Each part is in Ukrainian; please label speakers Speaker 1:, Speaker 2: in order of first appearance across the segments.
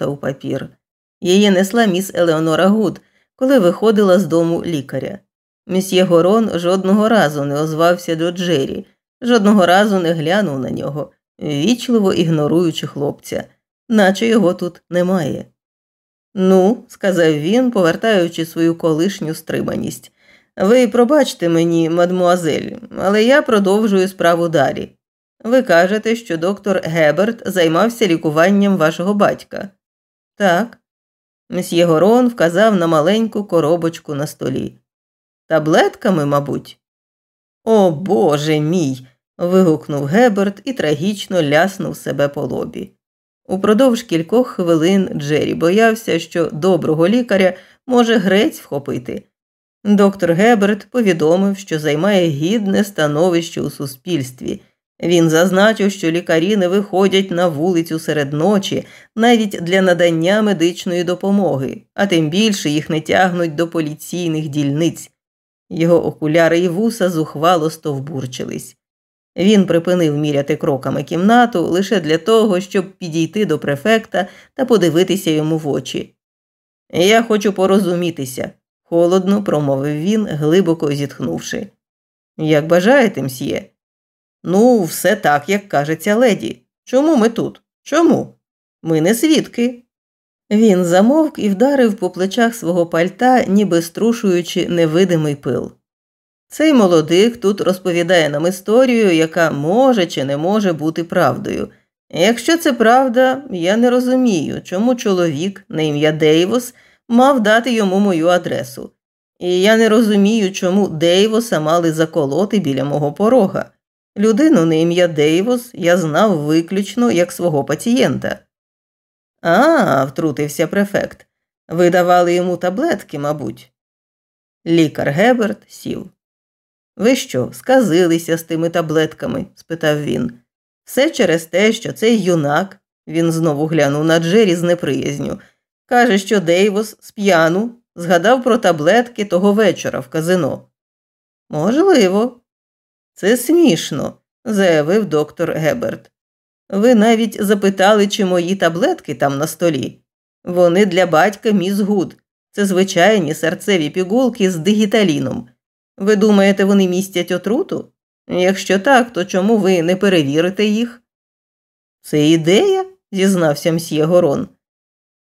Speaker 1: у папір. Її несла міс Елеонора Гуд, коли виходила з дому лікаря. Місьє Горон жодного разу не озвався до Джері, жодного разу не глянув на нього, вічливо ігноруючи хлопця, наче його тут немає. Ну, сказав він, повертаючи свою колишню стриманість. Ви пробачте мені, мадмуазель, але я продовжую справу далі. Ви кажете, що доктор Геберт займався лікуванням вашого батька. Так. Мсьє Горон вказав на маленьку коробочку на столі. Таблетками, мабуть. О Боже мій. вигукнув Геберт і трагічно ляснув себе по лобі. Упродовж кількох хвилин Джері боявся, що доброго лікаря може грець вхопити. Доктор Геберт повідомив, що займає гідне становище у суспільстві. Він зазначив, що лікарі не виходять на вулицю серед ночі навіть для надання медичної допомоги, а тим більше їх не тягнуть до поліційних дільниць. Його окуляри і вуса зухвало стовбурчились. Він припинив міряти кроками кімнату лише для того, щоб підійти до префекта та подивитися йому в очі. Я хочу порозумітися, холодно промовив він, глибоко зітхнувши. Як бажаєте, мсьє? Ну, все так, як кажеться леді. Чому ми тут? Чому? Ми не свідки. Він замовк і вдарив по плечах свого пальта, ніби струшуючи невидимий пил. Цей молодик тут розповідає нам історію, яка може чи не може бути правдою. Якщо це правда, я не розумію, чому чоловік на ім'я Дейвос мав дати йому мою адресу. І я не розумію, чому Дейвоса мали заколоти біля мого порога. Людину на ім'я Дейвос я знав виключно як свого пацієнта. А, втрутився префект. Ви давали йому таблетки, мабуть. Лікар Геберт сів. Ви що, сказилися з тими таблетками? спитав він. Все через те, що цей юнак, він знову глянув на Джері з неприязню, каже, що Дейвос сп'яну згадав про таблетки того вечора в казино. Можливо, це смішно, заявив доктор Геберт. Ви навіть запитали, чи мої таблетки там на столі. Вони для батька міс Гуд. Це звичайні серцеві пігулки з дигіталіном. Ви думаєте, вони містять отруту? Якщо так, то чому ви не перевірите їх? Це ідея, зізнався мсьє Горон.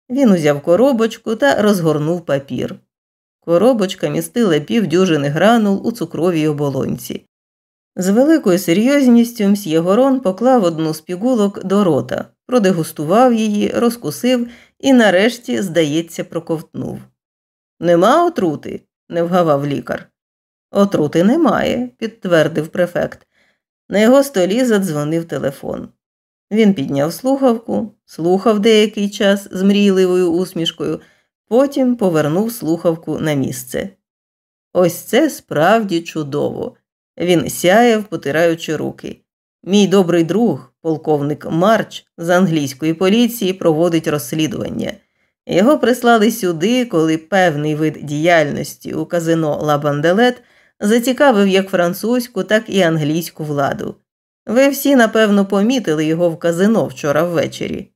Speaker 1: Він узяв коробочку та розгорнув папір. Коробочка містила півдюжини гранул у цукровій оболонці. З великою серйозністю мсьє Горон поклав одну з пігулок до рота, продегустував її, розкусив і, нарешті, здається, проковтнув. Нема отрути, не вгавав лікар. Отрути немає, підтвердив префект. На його столі задзвонив телефон. Він підняв слухавку, слухав деякий час з мрійливою усмішкою, потім повернув слухавку на місце. Ось це справді чудово. Він сяяв, потираючи руки. Мій добрий друг, полковник Марч з англійської поліції, проводить розслідування. Його прислали сюди, коли певний вид діяльності у казино Ла Банделет зацікавив як французьку, так і англійську владу. Ви всі, напевно, помітили його в казино вчора ввечері.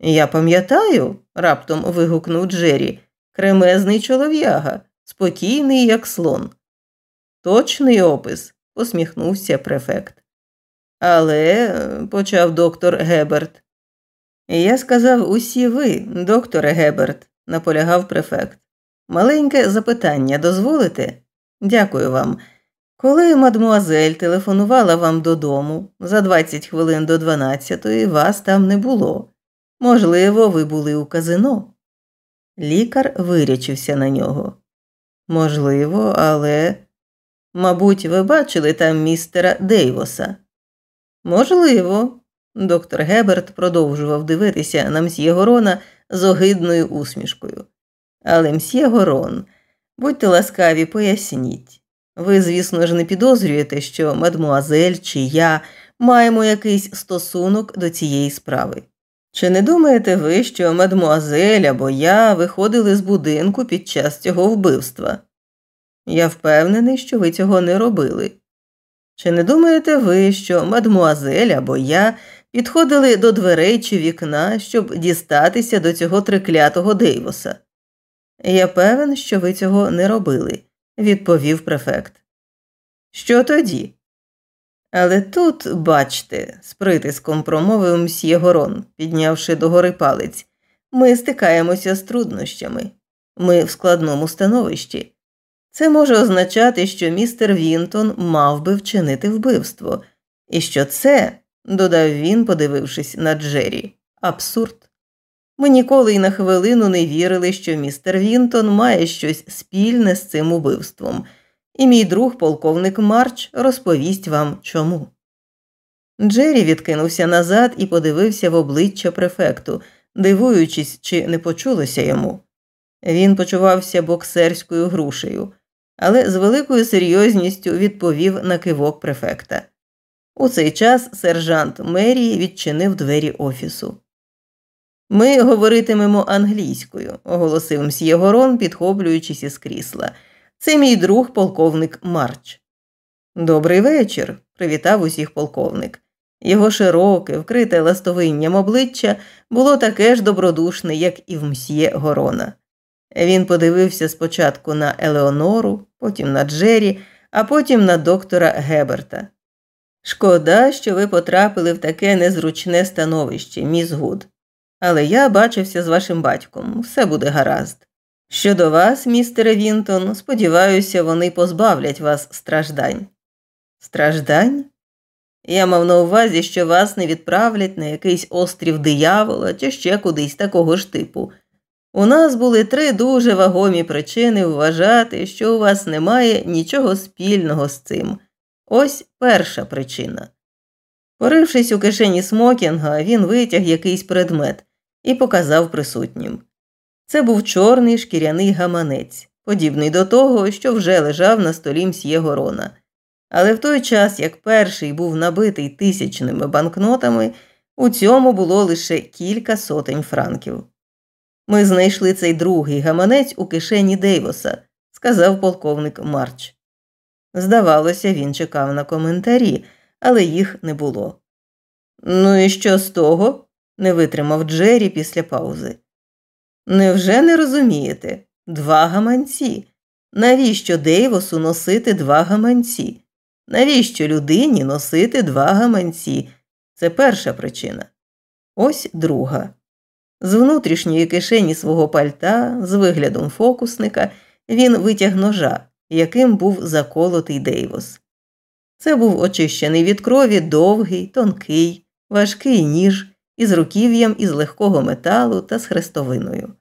Speaker 1: Я пам'ятаю, раптом вигукнув Джері, кремезний чолов'яга, спокійний, як слон. Точний опис, посміхнувся префект. Але, почав доктор Геберт. Я сказав усі ви, докторе Геберт, наполягав префект. Маленьке запитання дозволите? Дякую вам. Коли мадмуазель телефонувала вам додому за 20 хвилин до 12-ї, вас там не було. Можливо, ви були у казино. Лікар вирячився на нього. Можливо, але, мабуть, ви бачили там містера Дейвоса. Можливо, доктор Геберт продовжував дивитися на мсьє Горона з огидною усмішкою. Але мсьє Горон, будьте ласкаві, поясніть. Ви, звісно ж, не підозрюєте, що мадмуазель чи я маємо якийсь стосунок до цієї справи. Чи не думаєте ви, що мадмуазель або я виходили з будинку під час цього вбивства? Я впевнений, що ви цього не робили. Чи не думаєте ви, що мадмуазель або я підходили до дверей чи вікна, щоб дістатися до цього триклятого Дейвоса. Я певен, що ви цього не робили, відповів префект. Що тоді? Але тут, бачте, з притиском промовив мсьє Горон, піднявши догори палець, ми стикаємося з труднощами. Ми в складному становищі. Це може означати, що містер Вінтон мав би вчинити вбивство, і що це, додав він, подивившись на Джері, абсурд. Ми ніколи й на хвилину не вірили, що містер Вінтон має щось спільне з цим убивством, і мій друг, полковник Марч, розповість вам чому. Джері відкинувся назад і подивився в обличчя префекту, дивуючись, чи не почулося йому. Він почувався боксерською грушею, але з великою серйозністю відповів на кивок префекта. У цей час сержант мерії відчинив двері офісу. Ми говоритимемо англійською, оголосив мсьє Горон, підхоплюючись із крісла. Це мій друг полковник Марч. Добрий вечір, привітав усіх полковник. Його широке, вкрите ластовинням обличчя було таке ж добродушне, як і в мсьє Горона. Він подивився спочатку на Елеонору, потім на Джері, а потім на доктора Геберта. Шкода, що ви потрапили в таке незручне становище, міс Гуд. Але я бачився з вашим батьком, все буде гаразд. Щодо вас, містере Вінтон, сподіваюся, вони позбавлять вас страждань. Страждань? Я мав на увазі, що вас не відправлять на якийсь острів диявола чи ще кудись такого ж типу. У нас були три дуже вагомі причини вважати, що у вас немає нічого спільного з цим. Ось перша причина. Порившись у кишені смокінга, він витяг якийсь предмет і показав присутнім. Це був чорний шкіряний гаманець, подібний до того, що вже лежав на столі мсьє Горона. Але в той час, як перший був набитий тисячними банкнотами, у цьому було лише кілька сотень франків. Ми знайшли цей другий гаманець у кишені Дейвоса, сказав полковник Марч. Здавалося, він чекав на коментарі, але їх не було. Ну і що з того? не витримав Джері після паузи. Невже не розумієте? Два гаманці. Навіщо Дейвосу носити два гаманці? Навіщо людині носити два гаманці? Це перша причина. Ось друга. З внутрішньої кишені свого пальта, з виглядом фокусника, він витяг ножа, яким був заколотий Дейвос. Це був очищений від крові довгий, тонкий, важкий ніж із руків'ям із легкого металу та з хрестовиною.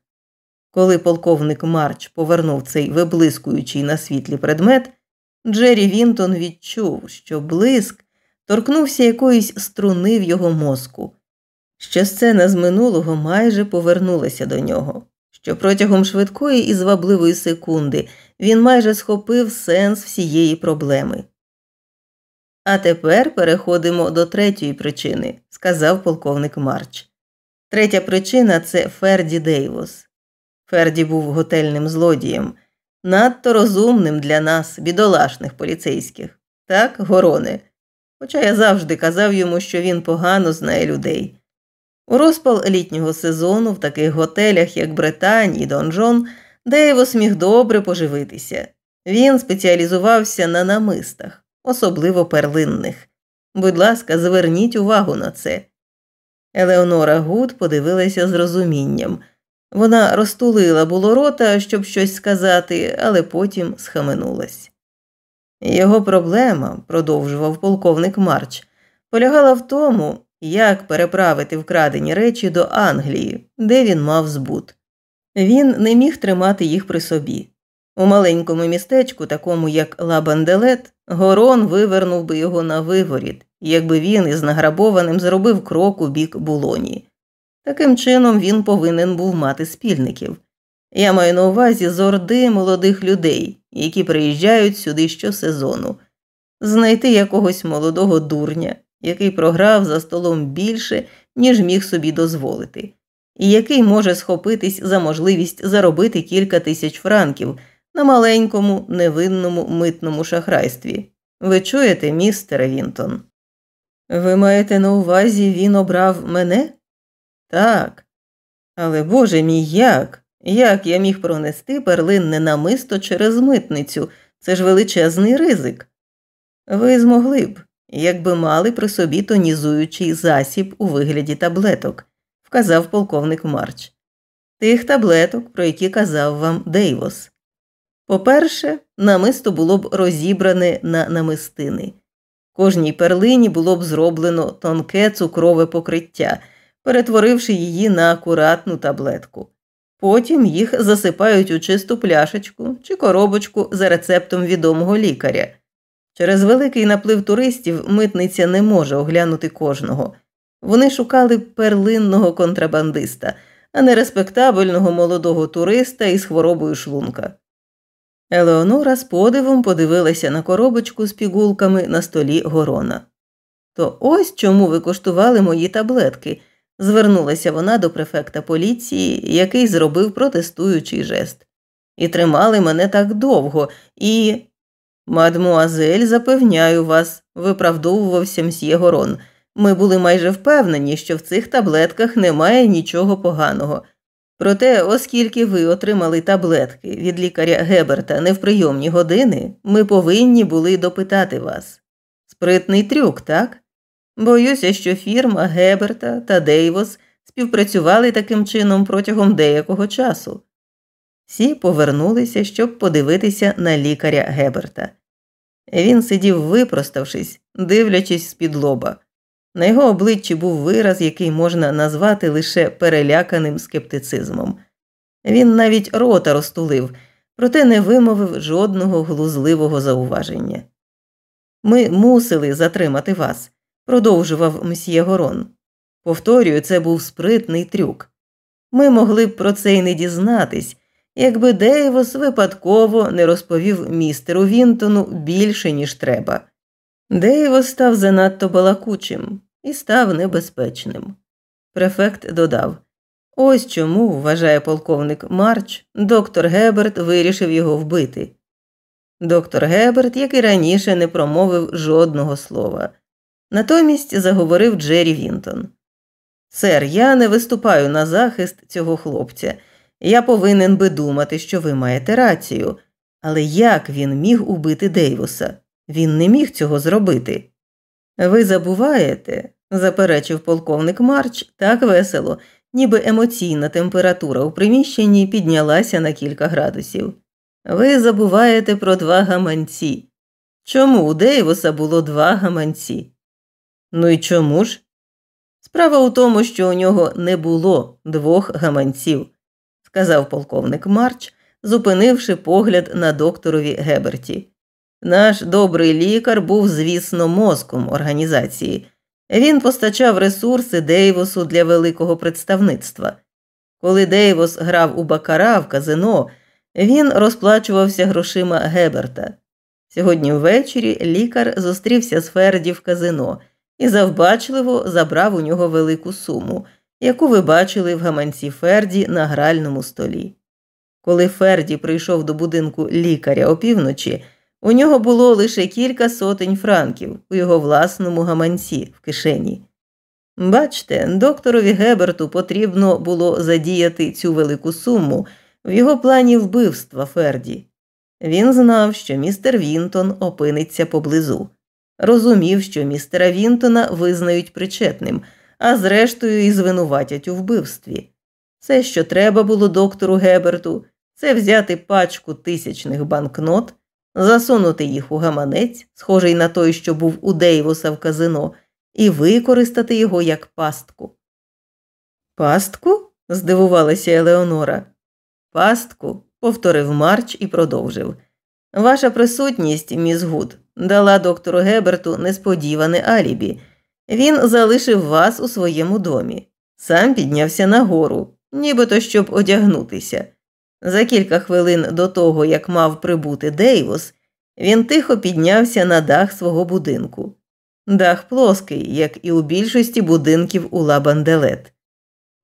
Speaker 1: Коли полковник Марч повернув цей виблискуючий на світлі предмет, Джері Вінтон відчув, що блиск торкнувся якоїсь струни в його мозку, що сцена з минулого майже повернулася до нього, що протягом швидкої і звабливої секунди він майже схопив сенс всієї проблеми. А тепер переходимо до третьої причини, сказав полковник Марч. Третя причина це Ферді Дейвос. Ферді був готельним злодієм, надто розумним для нас, бідолашних поліцейських, так, гороне. Хоча я завжди казав йому, що він погано знає людей. У розпал літнього сезону в таких готелях, як Британь і Донжон, Дейвос міг добре поживитися. Він спеціалізувався на намистах, особливо перлинних. Будь ласка, зверніть увагу на це. Елеонора Гуд подивилася з розумінням. Вона розтулила було рота, щоб щось сказати, але потім схаменулась. Його проблема, продовжував полковник Марч, полягала в тому, як переправити вкрадені речі до Англії, де він мав збут. Він не міг тримати їх при собі. У маленькому містечку, такому як Лабанделет, Горон вивернув би його на виворіт, якби він із награбованим зробив крок у бік булоні. Таким чином він повинен був мати спільників. Я маю на увазі зорди молодих людей, які приїжджають сюди щосезону, знайти якогось молодого дурня, який програв за столом більше, ніж міг собі дозволити, і який може схопитись за можливість заробити кілька тисяч франків на маленькому невинному митному шахрайстві. Ви чуєте, містере Вінтон? Ви маєте на увазі, він обрав мене? Так. Але Боже мій як? Як я міг пронести перлинне намисто через митницю? Це ж величезний ризик. Ви змогли б, якби мали при собі тонізуючий засіб у вигляді таблеток, вказав полковник Марч. Тих таблеток, про які казав вам Дейвос. По-перше, намисто було б розібране на намистини. Кожній перлині було б зроблено тонке цукрове покриття, перетворивши її на акуратну таблетку. Потім їх засипають у чисту пляшечку чи коробочку за рецептом відомого лікаря. Через великий наплив туристів митниця не може оглянути кожного. Вони шукали перлинного контрабандиста, а не респектабельного молодого туриста із хворобою шлунка. Елеонора з подивом подивилася на коробочку з пігулками на столі Горона. То ось чому ви куштували мої таблетки, звернулася вона до префекта поліції, який зробив протестуючий жест. І тримали мене так довго, і. Мадмуазель, запевняю вас, виправдовувався мсьє Горон. Ми були майже впевнені, що в цих таблетках немає нічого поганого. Проте, оскільки ви отримали таблетки від лікаря Геберта не в прийомні години, ми повинні були допитати вас. Спритний трюк, так? Боюся, що фірма Геберта та Дейвос співпрацювали таким чином протягом деякого часу. Всі повернулися, щоб подивитися на лікаря Геберта. Він сидів випроставшись, дивлячись з під лоба. На його обличчі був вираз, який можна назвати лише переляканим скептицизмом. Він навіть рота розтулив, проте не вимовив жодного глузливого зауваження. Ми мусили затримати вас, продовжував мсьє Горон. Повторюю, це був спритний трюк. Ми могли б про це й не дізнатись, якби Дейвос випадково не розповів містеру Вінтону більше, ніж треба. Дейвос став занадто балакучим і став небезпечним. Префект додав ось чому, вважає полковник Марч, доктор Геберт вирішив його вбити. Доктор Геберт, як і раніше, не промовив жодного слова. Натомість заговорив Джері Вінтон. Сер, я не виступаю на захист цього хлопця. Я повинен би думати, що ви маєте рацію, але як він міг убити Дейвуса? Він не міг цього зробити. Ви забуваєте, заперечив полковник Марч так весело, ніби емоційна температура у приміщенні піднялася на кілька градусів. Ви забуваєте про два гаманці. Чому у Дейвуса було два гаманці? Ну і чому ж? Справа у тому, що у нього не було двох гаманців, сказав полковник Марч, зупинивши погляд на докторові Геберті. Наш добрий лікар був, звісно, мозком організації. Він постачав ресурси Дейвосу для великого представництва. Коли Дейвос грав у Бакара в казино, він розплачувався грошима Геберта. Сьогодні ввечері лікар зустрівся з Ферді в казино і завбачливо забрав у нього велику суму, яку ви бачили в гаманці Ферді на гральному столі. Коли Ферді прийшов до будинку лікаря опівночі, у нього було лише кілька сотень франків у його власному гаманці в кишені. Бачте, докторові Геберту потрібно було задіяти цю велику суму в його плані вбивства Ферді. Він знав, що містер Вінтон опиниться поблизу, розумів, що містера Вінтона визнають причетним, а зрештою і звинуватять у вбивстві. Все, що треба було доктору Геберту, це взяти пачку тисячних банкнот засунути їх у гаманець, схожий на той, що був у Дейвуса в казино, і використати його як пастку. Пастку? здивувалася Елеонора. Пастку, повторив Марч і продовжив. Ваша присутність, міс Гуд, дала доктору Геберту несподіване алібі. Він залишив вас у своєму домі, сам піднявся нагору, нібито щоб одягнутися. За кілька хвилин до того, як мав прибути Дейвус, він тихо піднявся на дах свого будинку. Дах плоский, як і у більшості будинків у Лабанделет.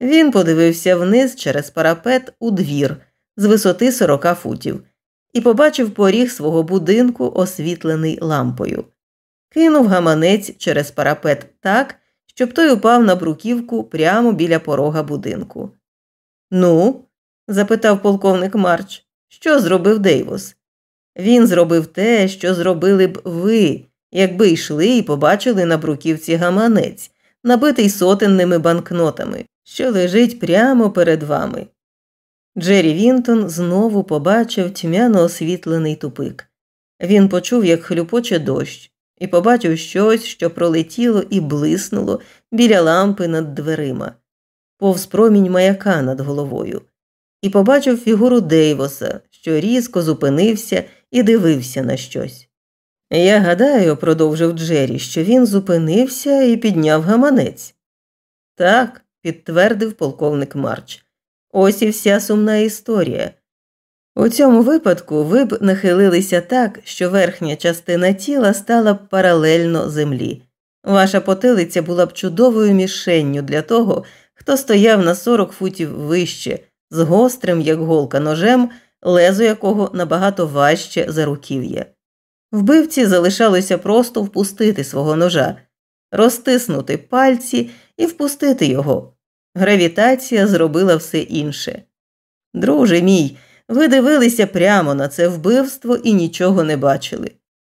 Speaker 1: Він подивився вниз через парапет у двір з висоти 40 футів і побачив поріг свого будинку, освітлений лампою. Кинув гаманець через парапет так, щоб той упав на бруківку прямо біля порога будинку. Ну, запитав полковник Марч, що зробив Дейвос? Він зробив те, що зробили б ви, якби йшли і побачили на бруківці гаманець, набитий сотенними банкнотами, що лежить прямо перед вами. Джері Вінтон знову побачив тьмяно освітлений тупик. Він почув, як хлюпоче дощ, і побачив щось, що пролетіло і блиснуло біля лампи над дверима, повз промінь маяка над головою, і побачив фігуру Дейвоса, що різко зупинився і дивився на щось. Я гадаю, продовжив Джері, що він зупинився і підняв гаманець. Так, підтвердив полковник Марч. Ось і вся сумна історія. У цьому випадку ви б нахилилися так, що верхня частина тіла стала б паралельно землі. Ваша потилиця була б чудовою мішенню для того, хто стояв на 40 футів вище, з гострим, як голка, ножем, лезо якого набагато важче за руків'я. Вбивці залишалося просто впустити свого ножа, розтиснути пальці і впустити його. Гравітація зробила все інше. Друже мій, ви дивилися прямо на це вбивство і нічого не бачили.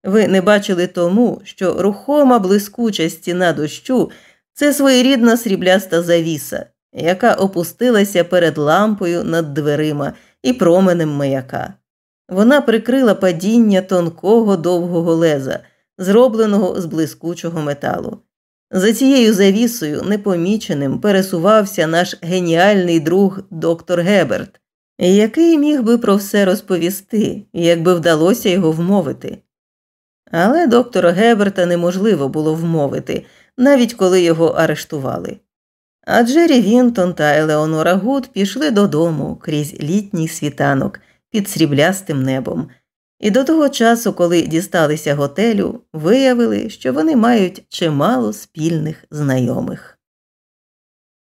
Speaker 1: Ви не бачили тому, що рухома блискуча стіна дощу це своєрідна срібляста завіса, яка опустилася перед лампою над дверима і променем маяка. Вона прикрила падіння тонкого довгого леза, зробленого з блискучого металу. За цією завісою непоміченим пересувався наш геніальний друг доктор Геберт, який міг би про все розповісти, якби вдалося його вмовити. Але доктора Геберта неможливо було вмовити, навіть коли його арештували. А Джері Вінтон та Елеонора Гуд пішли додому крізь літній світанок під сріблястим небом, і до того часу, коли дісталися готелю, виявили, що вони мають чимало спільних знайомих.